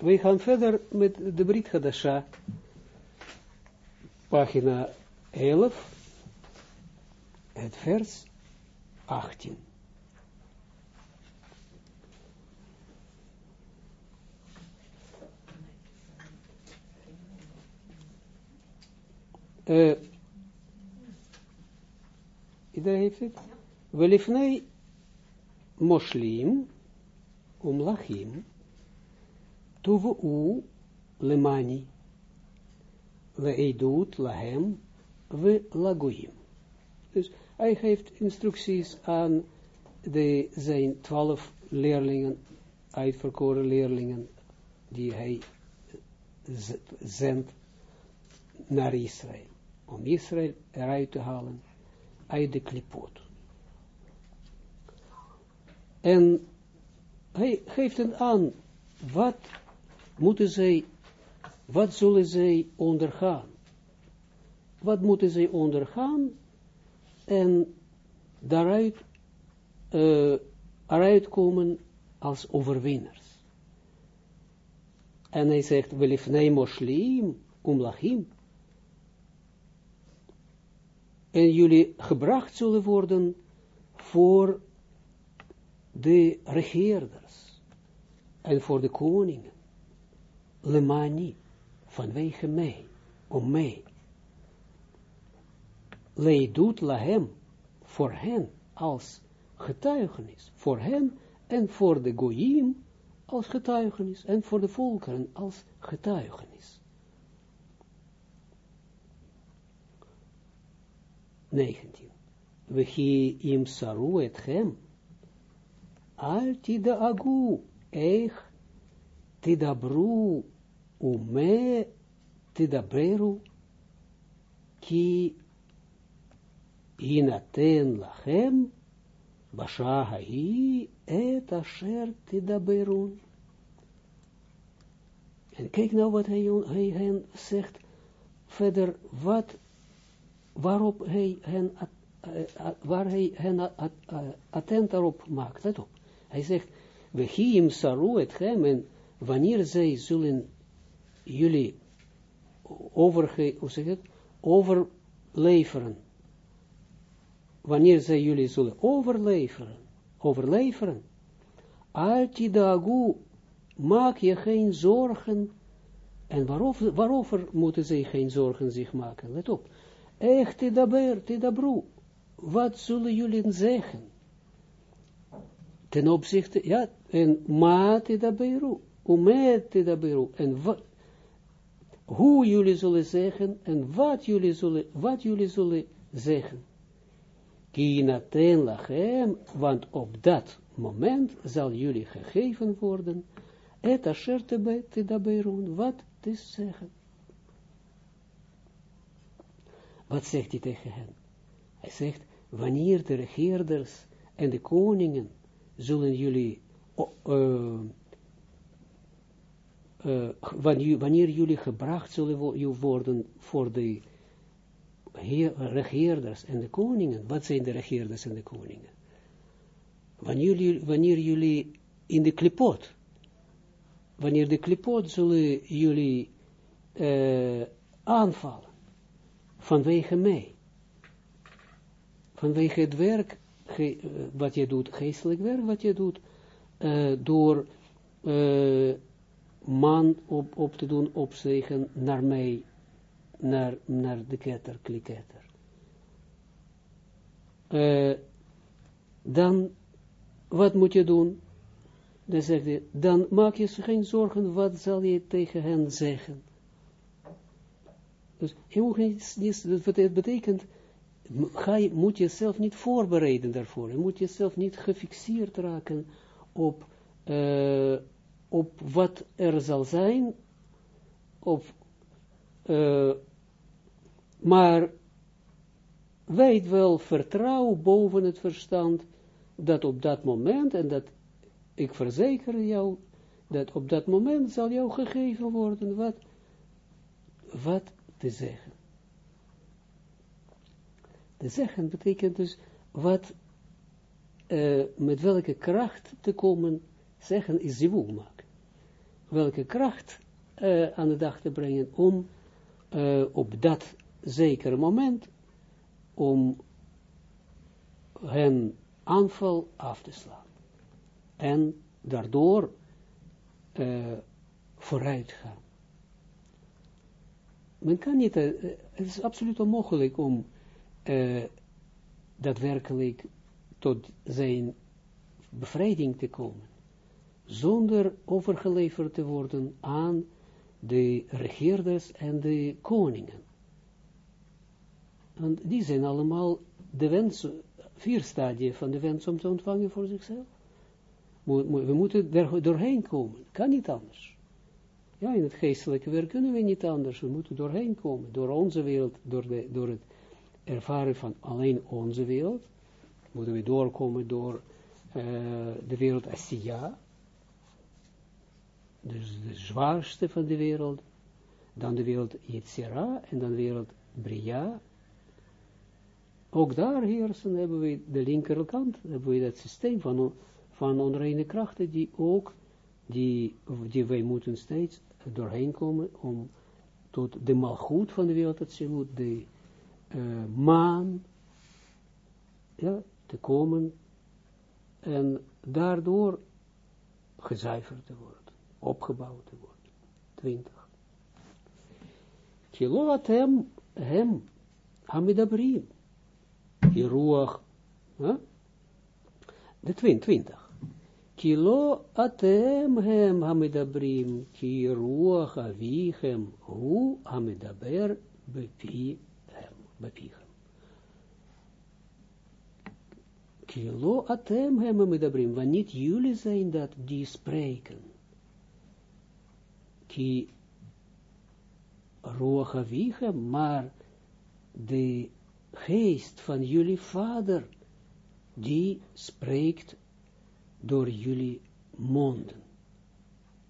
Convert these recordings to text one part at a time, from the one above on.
We gaan verder met de Brit Hadasha, pagina 11, het vers 18. Uh, iedereen heeft het? Welifnei moshlim umlachim tuvu lemani leidut lahem we lagoyim. Dus hij geeft instructies aan de, zijn twaalf leerlingen, uitverkoren leerlingen, die hij zendt naar Israël, om Israël eruit te halen uit de klipot. En hij geeft het aan, wat moeten zij, wat zullen zij ondergaan? Wat moeten zij ondergaan? En daaruit, uh, eruit komen als overwinnaars. En hij zegt, welifnei moshlim, umlachim. En jullie gebracht zullen worden voor de regeerders en voor de koningen. Lemani, vanwege mij, om mij. Leidut lahem, voor hen als getuigenis, voor hen en voor de goyim als getuigenis en voor de volkeren als getuigenis. 19. We im saru et hem, al agu, eich tidabru ume tidabreru ki inaten lachem hai et asher tidaberun. En kijk nou wat hij, hen zegt verder, wat, waarop hij hen, waar hij hen attent daarop maakt. Let op. Hij zegt, we hiem saru et hem, en wanneer zij zullen jullie overge, hoe zeg het, overleveren, wanneer zij jullie zullen overleveren, overleveren, altidagu, maak je geen zorgen, en waarover, waarover moeten zij geen zorgen zich maken, let op, echt tidaber, tidabru, wat zullen jullie zeggen, ten opzichte, ja, en ma tidaberu, en hoe jullie zullen zeggen, en wat jullie zullen, wat jullie zullen zeggen. Kinaten lachem, want op dat moment zal jullie gegeven worden, et asher wat te zeggen. Wat zegt hij tegen hen? Hij zegt, wanneer de regeerders en de koningen zullen jullie, uh, wanneer, jullie gebracht zullen worden voor de regeerders en de koningen. Wat zijn de regeerders en de koningen? Wanneer jullie, wanneer jullie in de klipot, wanneer de klipot zullen jullie uh, aanvallen, vanwege mij, vanwege het werk, ge, uh, wat je doet, geestelijk werk, wat je doet, uh, door man op, op te doen opzegen naar mij, naar, naar de ketter, kliketter. Uh, dan, wat moet je doen? Dan zegt hij, dan maak je geen zorgen, wat zal je tegen hen zeggen? Dus je moet niet, niet dat betekent, ga je, moet je jezelf niet voorbereiden daarvoor. Je moet jezelf niet gefixeerd raken op, uh, op wat er zal zijn, of uh, maar weet wel, vertrouw boven het verstand, dat op dat moment, en dat ik verzeker jou, dat op dat moment zal jou gegeven worden, wat, wat te zeggen. Te zeggen betekent dus, wat, uh, met welke kracht te komen, zeggen is maken. Welke kracht uh, aan de dag te brengen om uh, op dat zekere moment om hen aanval af te slaan. En daardoor uh, vooruit gaan. Men kan niet, het is absoluut onmogelijk om daadwerkelijk tot zijn bevrijding te komen, zonder overgeleverd te worden aan de regeerders en de koningen. Want die zijn allemaal de wens, vier stadia van de wens om te ontvangen voor zichzelf. We moeten er doorheen komen, kan niet anders. Ja, in het geestelijke werk kunnen we niet anders, we moeten doorheen komen, door onze wereld, door, de, door het ervaren van alleen onze wereld, moeten we doorkomen door uh, de wereld Asiya, dus de zwaarste van de wereld, dan de wereld Yetzira en dan de wereld Bria. Ook daar heersen hebben we de linkerkant, hebben we dat systeem van, van onreine krachten die ook, die, die wij moeten steeds doorheen komen om tot de malgoed van de wereld, dat ze moet de uh, maan, ja, te komen en daardoor gezuiverd te worden opgebouwd te worden. 20. Kilo atem hem hamidabrim. Hiruach. Huh? De 22. Kilo atem hem hamidabrim. Ki ruach avichem hu hamidaber bepi hem. Bepi hem. Kilo atem hem hamidabrim. Niet jullie zijn dat die spreken ki roach maar de geest van jullie vader, die spreekt door jullie monden.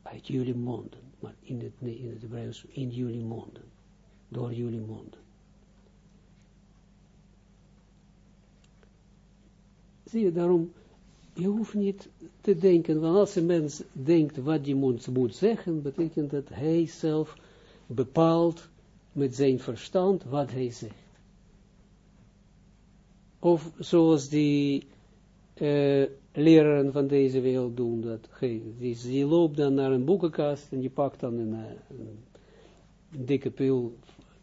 Uit jullie monden, maar in het, in het Hebreeuws, in jullie monden. Door jullie monden. Zie je, daarom je hoeft niet te denken, want als een mens denkt wat die moet, moet zeggen, betekent dat hij zelf bepaalt met zijn verstand wat hij zegt. Of zoals die uh, leraren van deze wereld doen, dat die, die loopt dan naar een boekenkast en die pakt dan een, eh, dikke pil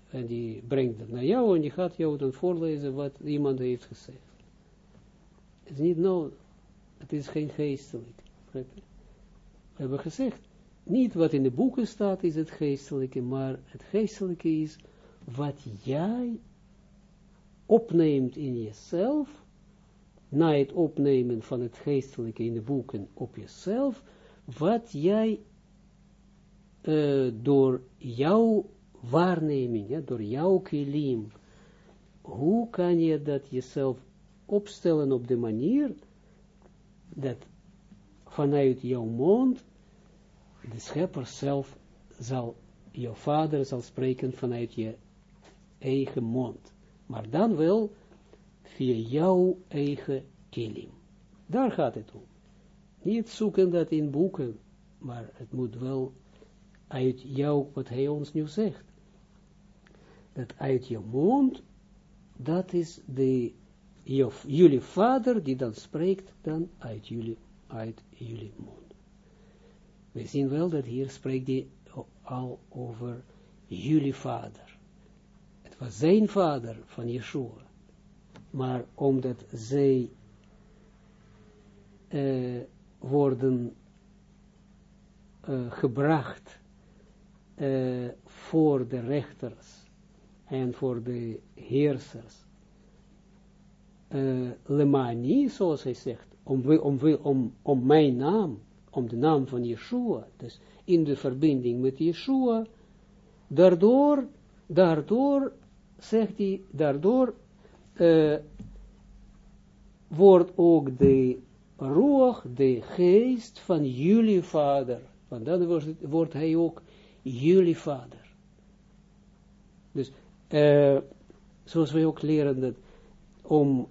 en die brengt het naar jou en die gaat jou dan voorlezen wat iemand heeft gezegd. Het is niet nodig. Het is geen geestelijk. We hebben gezegd, niet wat in de boeken staat is het geestelijke, maar het geestelijke is wat jij opneemt in jezelf, na het opnemen van het geestelijke in de boeken op jezelf, wat jij uh, door jouw waarneming, ja, door jouw kilim, hoe kan je dat jezelf opstellen op de manier dat vanuit jouw mond de schepper zelf zal, jouw vader zal spreken vanuit je eigen mond. Maar dan wel via jouw eigen kilim. Daar gaat het om. Niet zoeken dat in boeken, maar het moet wel uit jou, wat hij ons nu zegt. Dat uit je mond, dat is de jullie vader, die dan spreekt dan uit jullie, uit jullie mond. We zien wel dat hier spreekt hij al over jullie vader. Het was zijn vader van Yeshua. Maar omdat zij uh, worden uh, gebracht uh, voor de rechters en voor de heersers uh, lemani, zoals hij zegt, om, om, om, om mijn naam, om de naam van Yeshua, dus in de verbinding met Yeshua, daardoor, daardoor, zegt hij, daardoor uh, wordt ook de roog, de geest van jullie vader, want dan wordt, wordt hij ook jullie vader. Dus, uh, zoals wij ook leren dat, om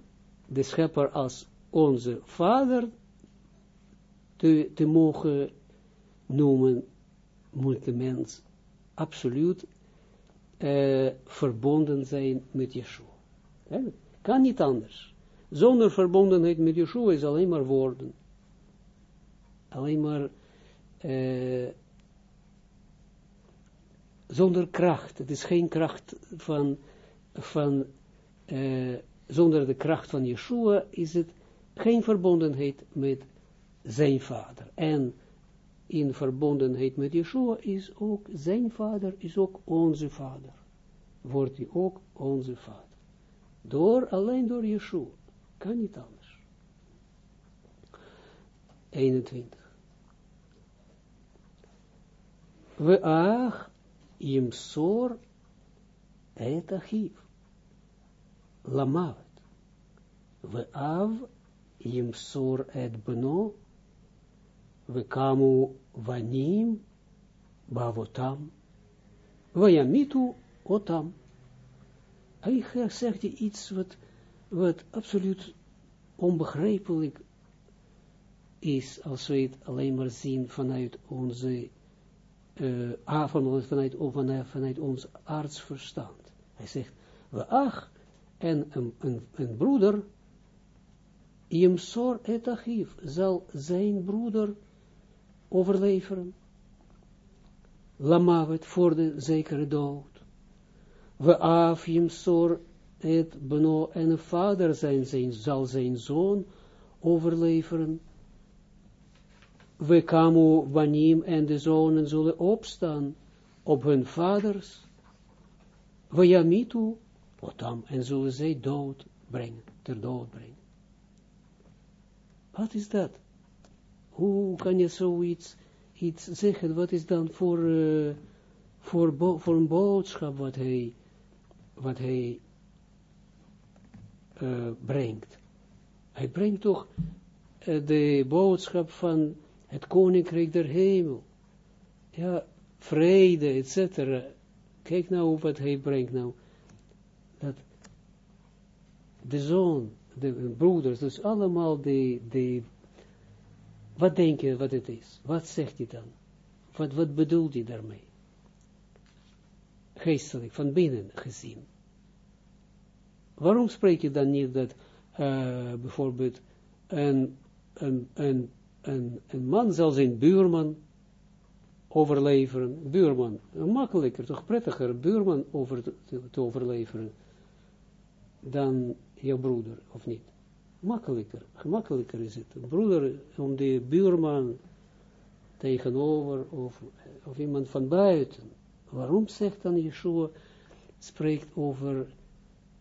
de schepper als onze vader te, te mogen noemen, moet de mens absoluut uh, verbonden zijn met Yeshua. Kan niet anders. Zonder verbondenheid met Yeshua is alleen maar woorden. Alleen maar uh, zonder kracht. Het is geen kracht van, van uh, zonder de kracht van Yeshua is het geen verbondenheid met zijn vader. En in verbondenheid met Yeshua is ook zijn vader, is ook onze vader. Wordt hij ook onze vader. Door, alleen door Yeshua. Kan niet anders. 21. We ach imsor et achiv. Lamavet. We av imsor et beno we kamu vanim bavotam, vayamitu otam. Hij zegt iets wat, wat absoluut onbegrijpelijk is, als we het alleen maar zien vanuit onze, uh, vanuit, vanuit, vanuit ons artsverstand. Hij zegt, we ach, en een, een, een broeder, Yemsor et achiv, zal zijn broeder overleveren. Lamavet voor de zekere dood. We afim sor het beno en vader zijn, zijn, zal zijn zoon overleveren. We kamu wanim en de zonen zullen opstaan op hun vaders. We yamitu otam en zullen zij dood brengen, ter dood brengen. Wat is dat? Hoe kan je zoiets iets zeggen? Wat is dan voor, uh, voor, voor een boodschap wat hij, wat hij uh, brengt? Hij brengt toch uh, de boodschap van het koninkrijk der hemel. Ja, vrede, etc. Kijk nou wat hij brengt nou. Dat de zoon, de broeders, dus allemaal de, de wat denk je wat het is? Wat zegt hij dan? Wat, wat bedoelt hij daarmee? Geestelijk, van binnen gezien. Waarom spreek je dan niet dat uh, bijvoorbeeld een, een, een, een, een man zal zijn buurman overleveren, buurman, makkelijker, toch prettiger, buurman over te, te overleveren dan jouw broeder, of niet? makkelijker, gemakkelijker is het. broeder, om de buurman tegenover, of, of iemand van buiten. Waarom zegt dan Yeshua, spreekt over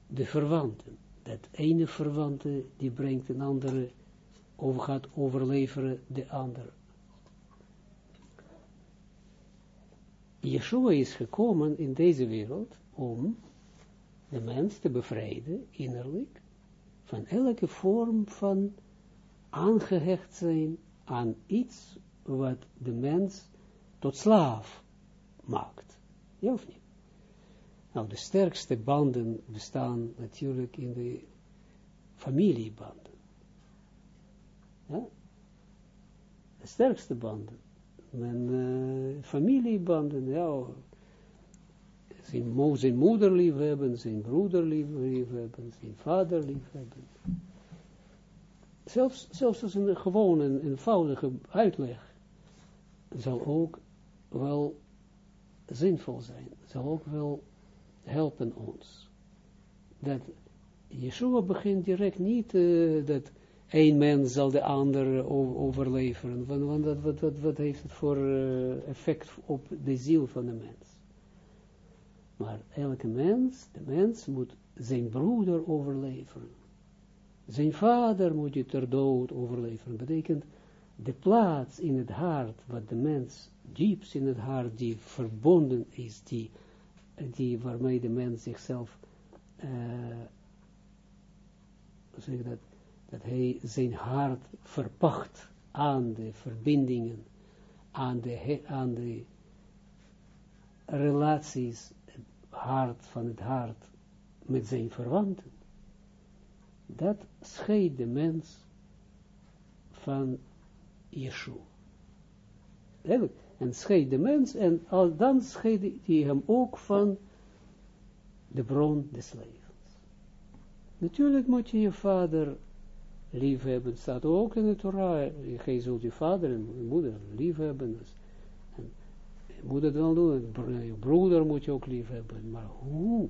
de verwanten. Dat ene verwante, die brengt een andere, over gaat overleveren de ander. Yeshua is gekomen in deze wereld om de mens te bevrijden, innerlijk, van elke vorm van aangehecht zijn aan iets wat de mens tot slaaf maakt. Ja of niet? Nou, de sterkste banden bestaan natuurlijk in de familiebanden. De sterkste banden. Men, uh, familiebanden, ja, zijn, zijn moeder lief hebben, zijn broeder lief, hebben, zijn vader lief hebben. Zelfs, zelfs als een gewone, eenvoudige uitleg zal ook wel zinvol zijn, zal ook wel helpen ons. Dat Yeshua begint direct niet uh, dat één mens zal de ander overleveren, want, wat, wat, wat heeft het voor uh, effect op de ziel van de mens? Maar elke mens, de mens moet zijn broeder overleveren. Zijn vader moet je ter dood overleveren. Betekent de plaats in het hart, wat de mens diepst in het hart, die verbonden is, die, die waarmee de mens zichzelf, uh, zeg dat, dat hij zijn hart verpacht aan de verbindingen, aan de, aan de relaties hart van het hart met zijn verwanten, dat scheidt de mens van Yeshua. en scheidt de mens, en al dan scheidt hij hem ook van de bron des levens. Natuurlijk moet je je vader lief hebben, staat ook in de Torah, je zult je vader en moeder lief hebben, dus, je moet het wel doen, je broeder moet je ook lief hebben, maar hoe?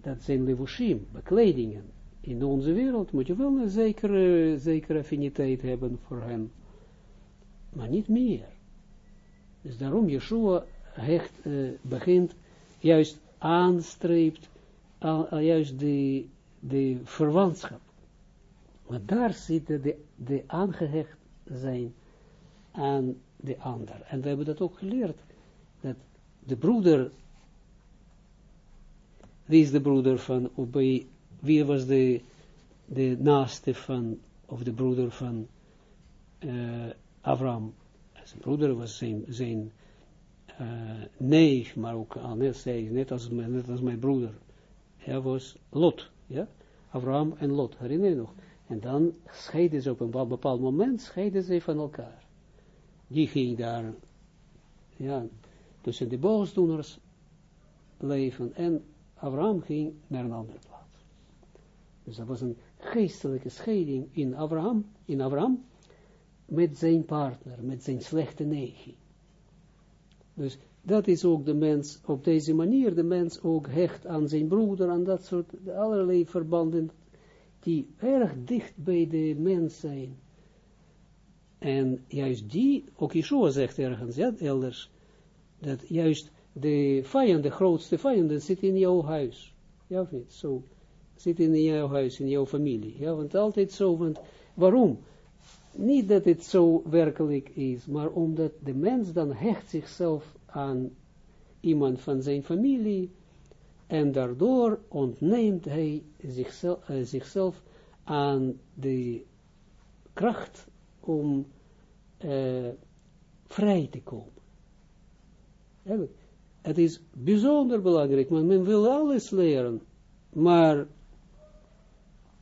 Dat zijn levushim, bekledingen. In onze wereld moet je wel een zekere, zekere affiniteit hebben voor hen, maar niet meer. Dus daarom Yeshua hecht, uh, begint, juist aanstreept, al, juist de, de verwantschap. Want daar zit de, de aangehecht zijn aan de ander. En we hebben dat ook geleerd, dat de broeder, wie is de broeder van, wie was de, de naaste van, of de broeder van uh, Abraham? Zijn broeder was zijn, zijn uh, neef, maar ook al net, net, als, net als mijn broeder. Hij was Lot, ja, Abraham en Lot, herinner je nog? En dan scheiden ze op een bepaald moment, scheiden ze van elkaar. Die ging daar, ja, tussen de boosdoeners leven en Abraham ging naar een andere plaats. Dus dat was een geestelijke scheiding in Abraham, in Abraham, met zijn partner, met zijn slechte neiging. Dus dat is ook de mens, op deze manier de mens ook hecht aan zijn broeder, aan dat soort allerlei verbanden, die erg dicht bij de mens zijn. En juist die, ook Yeshua zegt ergens, ja, elders, dat juist de vijand, de grootste vijanden, zit in jouw huis. Ja of niet? Zo. Zit in jouw huis, in jouw familie. Ja, want altijd zo, want waarom? Niet dat het zo werkelijk is, maar omdat de mens dan hecht zichzelf aan iemand van zijn familie en daardoor ontneemt hij zichzelf, uh, zichzelf aan de kracht om uh, vrij te komen. Het is bijzonder belangrijk, want men wil alles leren, maar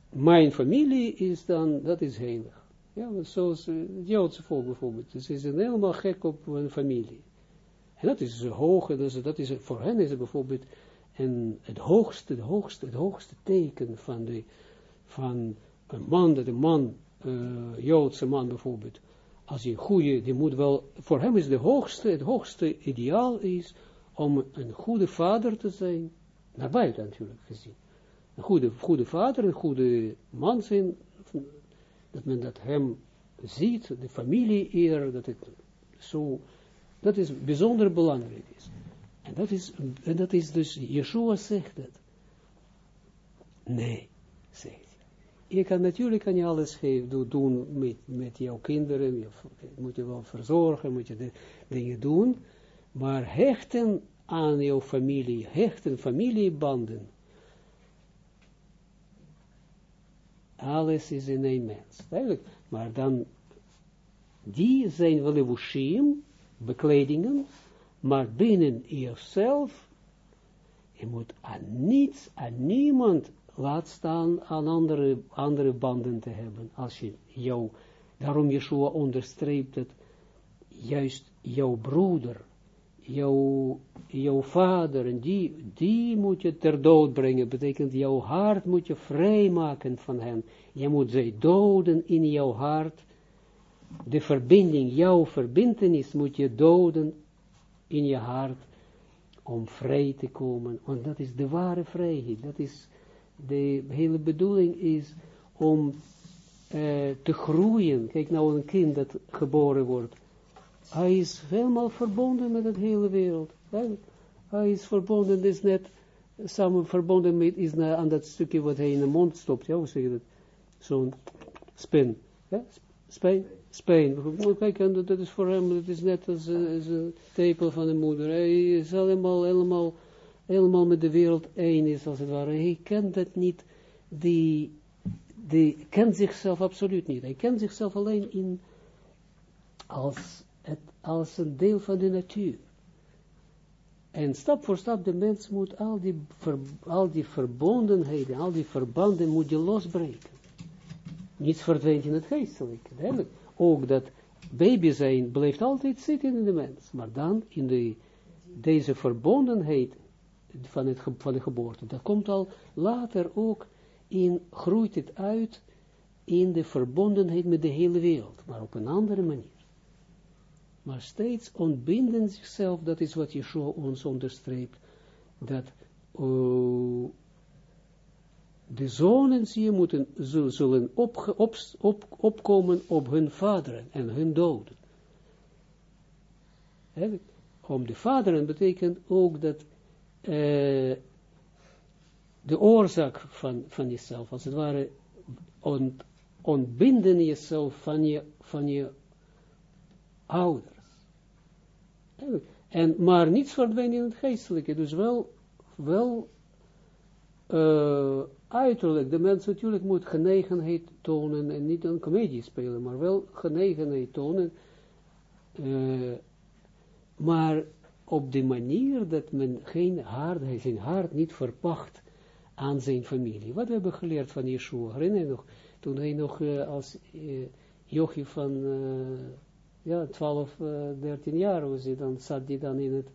mijn familie is dan, dat is heilig. Ja, zoals uh, het Joodse volk bijvoorbeeld. Dus zijn helemaal gek op hun familie. En dat is hoog, dus dat is, voor hen is het bijvoorbeeld en het hoogste, het hoogste, het hoogste teken van, de, van een man, dat een man, uh, Joodse man bijvoorbeeld, als hij goede, die moet wel, voor hem is de hoogste, het hoogste ideaal is om een goede vader te zijn, naar buiten natuurlijk gezien. Een goede, goede vader, een goede man zijn, dat men dat hem ziet, de familie eer, dat het zo, dat is bijzonder belangrijk is. En dat is, en dat is dus, Yeshua zegt dat. Nee, zegt. Je kan natuurlijk kan je alles geven, doen met, met jouw kinderen, je, moet je wel verzorgen, moet je de dingen doen, maar hechten aan jouw familie, hechten familiebanden, Alles is in een mens. Maar dan, die zijn wel levushim, bekledingen, maar binnen jezelf, je moet aan niets, aan niemand laat staan aan andere, andere banden te hebben. Als je jou, daarom Yeshua onderstreept het, juist jouw broeder, jouw, jouw vader, en die, die moet je ter dood brengen, betekent jouw hart moet je vrijmaken van hen. Je moet zij doden in jouw hart. De verbinding, jouw verbindenis moet je doden in je hart, om vrij te komen. Want dat is de ware vrijheid. Dat is, de hele bedoeling is om uh, te groeien. Kijk nou een kind dat geboren wordt hij is helemaal verbonden met het hele wereld. Hij is verbonden, is net samen verbonden met, is na, aan dat stukje wat hij in de mond stopt. Ja, hoe zeg je dat? Zo'n spin. Ja? Spijn? Spijn. Kijk, dat is voor hem, dat is net als, als een tepel van de moeder. Hij is helemaal, helemaal, helemaal met de wereld één is, als het ware. Hij kent dat niet, die, die kent zichzelf absoluut niet. Hij kent zichzelf alleen in, als het als een deel van de natuur. En stap voor stap, de mens moet al die, al die verbondenheden, al die verbanden moet je losbreken. Niets verdwijnt in het geestelijke, duidelijk. ook dat baby zijn blijft altijd zitten in de mens, maar dan in de, deze verbondenheid van, het, van de geboorte, dat komt al later ook in, groeit het uit in de verbondenheid met de hele wereld, maar op een andere manier. Maar steeds ontbinden zichzelf, dat is wat Yeshua ons onderstreept, dat uh, de zonen, zie moeten, zullen op, op, op, opkomen op hun vaderen en hun doden. Om de vaderen betekent ook dat uh, de oorzaak van, van jezelf, als het ware, ont, ontbinden jezelf van je, van je ouders. En, maar niets verdwijnt in het geestelijke, dus wel, wel uh, uiterlijk, de mens natuurlijk moet genegenheid tonen, en niet een comedie spelen, maar wel genegenheid tonen, uh, maar op de manier dat men geen hart, zijn hart niet verpacht aan zijn familie. Wat we hebben geleerd van Yeshua, herinner je nog, toen hij nog uh, als uh, jochie van uh, ja, 12, 13 jaar was, hij, dan zat hij dan in, het,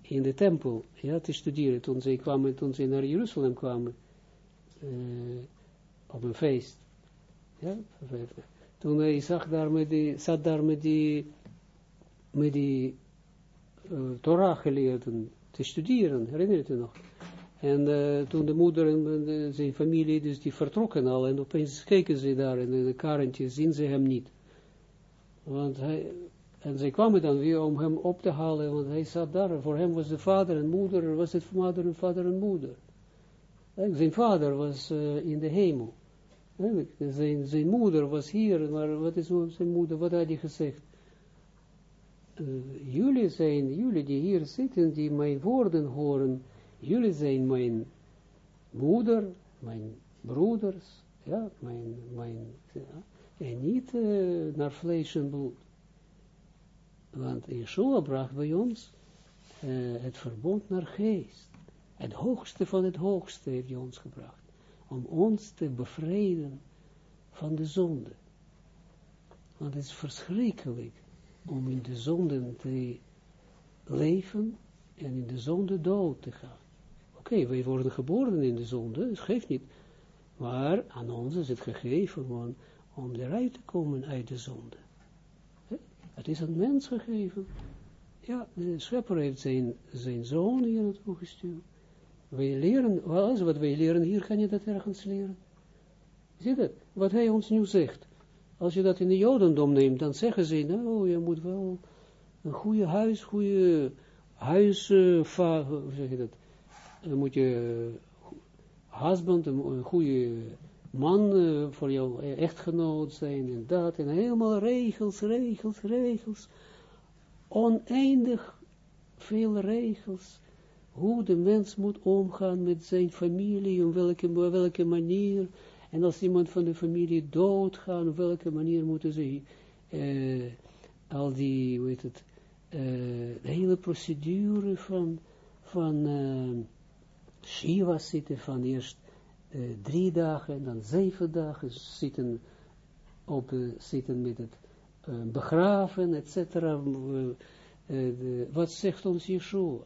in de tempel ja, te studeren, toen zij kwamen, toen zij naar Jeruzalem kwamen, op een feest. Ja, toen hij zag daar met die, zat daar met die, met die Torah geleerden te studeren, herinner je je nog? En uh, toen de moeder en de, zijn familie, dus die vertrokken al, en opeens keken ze daar in de karrentje, zien ze hem niet. Want hij, en zij kwamen dan weer om hem op te halen, want hij zat daar, voor hem was de vader en moeder, was het vader en vader en moeder. En zijn vader was uh, in de hemel. Zijn, zijn moeder was hier, maar wat is zijn moeder, wat had hij gezegd? Uh, jullie zijn, jullie die hier zitten, die mijn woorden horen, jullie zijn mijn moeder, mijn broeders, ja, mijn, mijn, ja, en niet uh, naar vlees en bloed. Want Yeshua bracht bij ons het verbond naar geest. Het hoogste van het hoogste heeft hij ons gebracht. Om ons te bevrijden van de zonde. Want het is verschrikkelijk om in de zonde te leven en in de zonde dood te gaan. Oké, wij worden geboren in de zonde, dat geeft niet. Maar aan ons is het gegeven om, om eruit te komen uit de zonde. Het is een mens gegeven. Ja, de schepper heeft zijn, zijn zoon hier naartoe gestuurd. Wij leren, alles wat wij leren hier, kan je dat ergens leren. Zie dat? Wat hij ons nu zegt. Als je dat in de jodendom neemt, dan zeggen ze, nou, je moet wel een goede huis, goede huis, hoe zeg je dat, dan moet je husband, een goede man uh, voor jouw echtgenoot zijn en dat, en helemaal regels, regels, regels, oneindig veel regels, hoe de mens moet omgaan met zijn familie, op welke, welke manier, en als iemand van de familie doodgaat, op welke manier moeten ze uh, al die, hoe het, uh, de hele procedure van, van uh, Shiva zitten van eerst drie dagen, dan zeven dagen zitten, op, zitten met het begraven, etc. wat zegt ons Yeshua?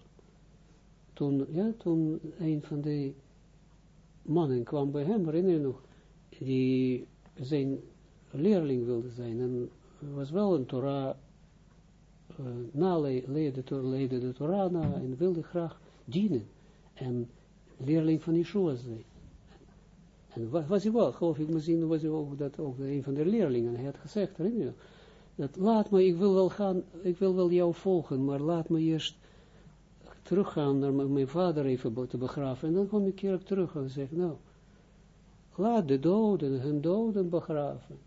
Toen, ja, toen een van de mannen kwam bij hem, herinner je nog, die zijn leerling wilde zijn, en was wel een Torah, uh, naleide de, de Torah na, en wilde graag dienen. En leerling van Yeshua zijn. En was, was hij wel, geloof ik, misschien was hij ook, dat ook een van de leerlingen, hij had gezegd, je, dat laat me, ik wil wel gaan, ik wil wel jou volgen, maar laat me eerst teruggaan naar mijn vader even te begraven, en dan kom ik keer terug en zeg, nou, laat de doden hun doden begraven.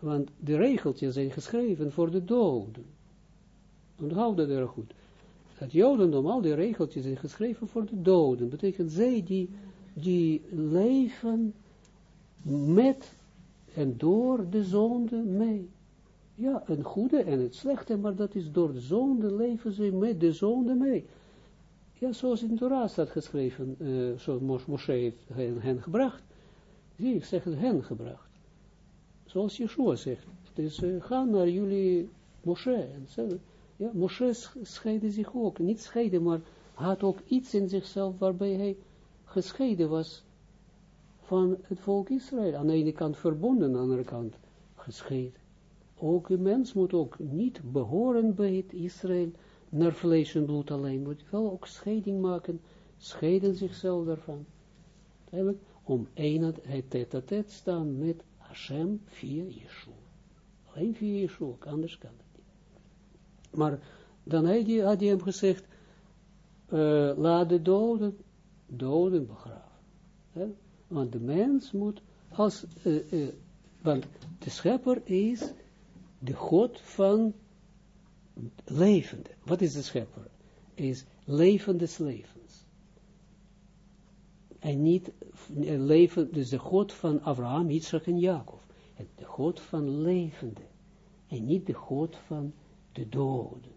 Want de regeltjes zijn geschreven voor de doden. Onthoud dat erg goed het jodendom, al die regeltjes zijn geschreven voor de doden. Betekent zij die, die leven met en door de zonde mee. Ja, een goede en het slechte, maar dat is door de zonde leven ze met de zonde mee. Ja, zoals in de Torah staat geschreven, uh, zoals Moshe heeft hen, gebracht. Zie, ik zeg hen gebracht. Zoals Yeshua zegt. Dus uh, ga naar jullie Moshe. Ja, Moshe scheidde zich ook. Niet scheiden, maar had ook iets in zichzelf waarbij hij gescheiden was van het volk Israël. Aan de ene kant verbonden, aan de andere kant gescheiden. Ook een mens moet ook niet behoren bij het Israël naar vlees bloed alleen, moet wel ook scheiding maken, scheiden zichzelf daarvan. Eigenlijk om eenheid, het tet staan met Hashem via Yeshua. Alleen via Yeshua, anders kan het niet. Maar dan had hij, hem gezegd, uh, laat de doden, doden begraven. Want de mens moet als, uh, uh, want de schepper is de God van levende. Wat is de schepper? Is levende levens. En niet leven, dus de God van Abraham, Isaac en Jacob. De God van levende. En niet de God van de doden.